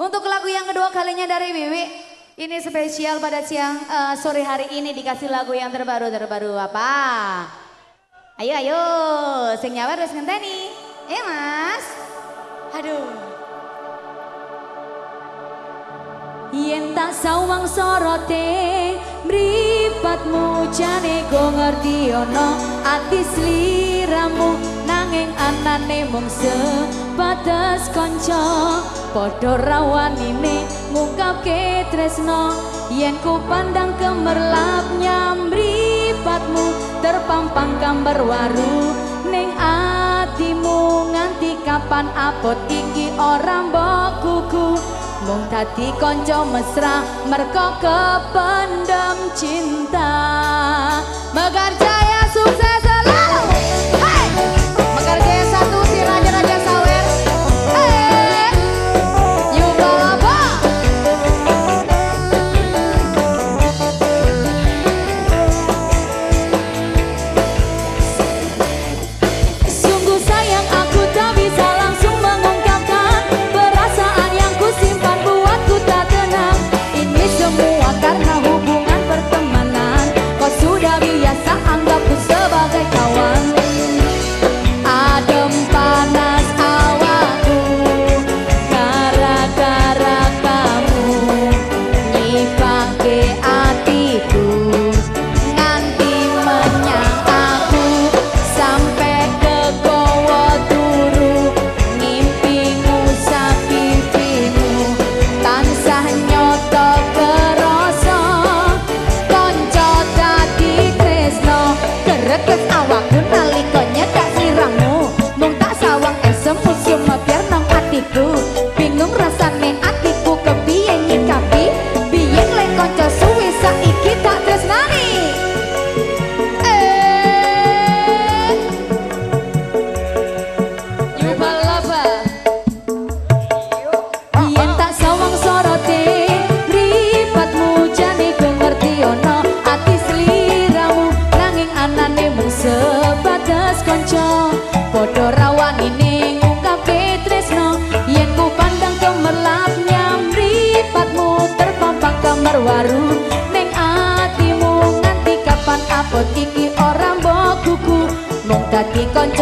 untuk lagu yang kedua kalinya dari Wiwi. Ini spesial pada siang uh, sore hari ini dikasih lagu yang terbaru terbaru apa? Ayo ayo, sing nyawer wis ngenteni. Eh Mas. Aduh. Yen tak sawang sorote mripatmu jane go ngerti ono ati sliramu nanging anane mung sebatas kanca ini rawanine ngungkapke tresno yen ku pandang kemerlap nyamripatmu terpampang gambar waru. Ning atimu nganti kapan abot iki ora mbok kuku mung dadi kanca mesra merko kependem cinta. Megar jaya sukses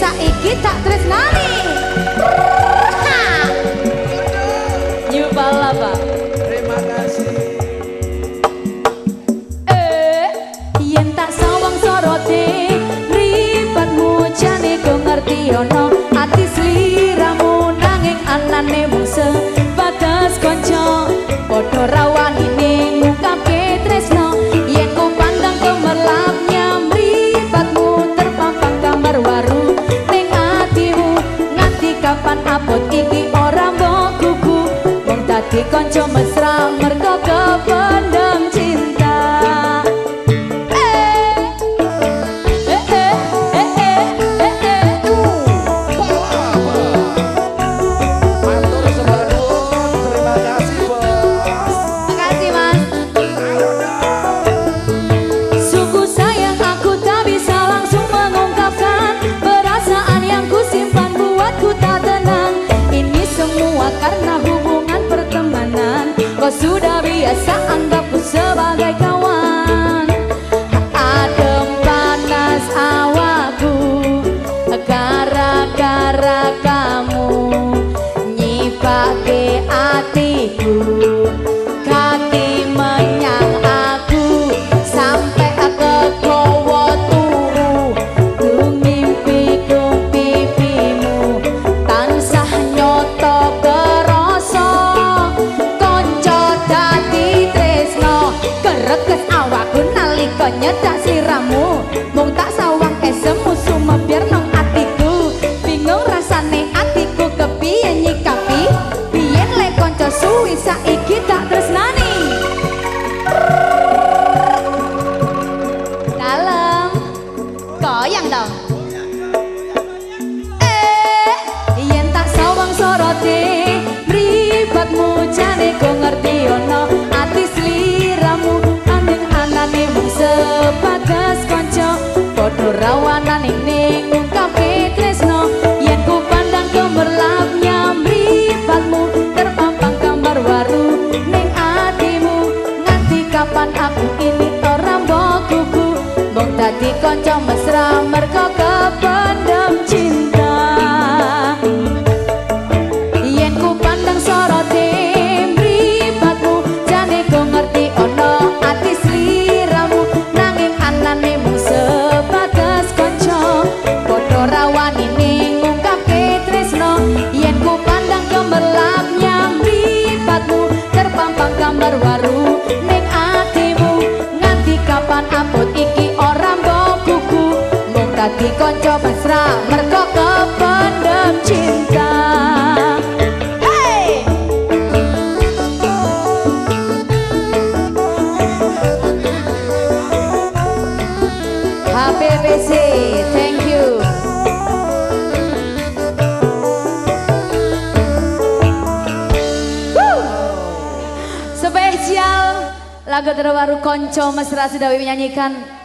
saiki tak tresnani. Nyupala pak terima kasih. Eh yen tak sawang sorote ribetmu jane go ngerti ono dadi konco pasrah mergo kependem cinta HPBC, thank you. Woo! Spesial lagu terbaru Konco Mesra sudah menyanyikan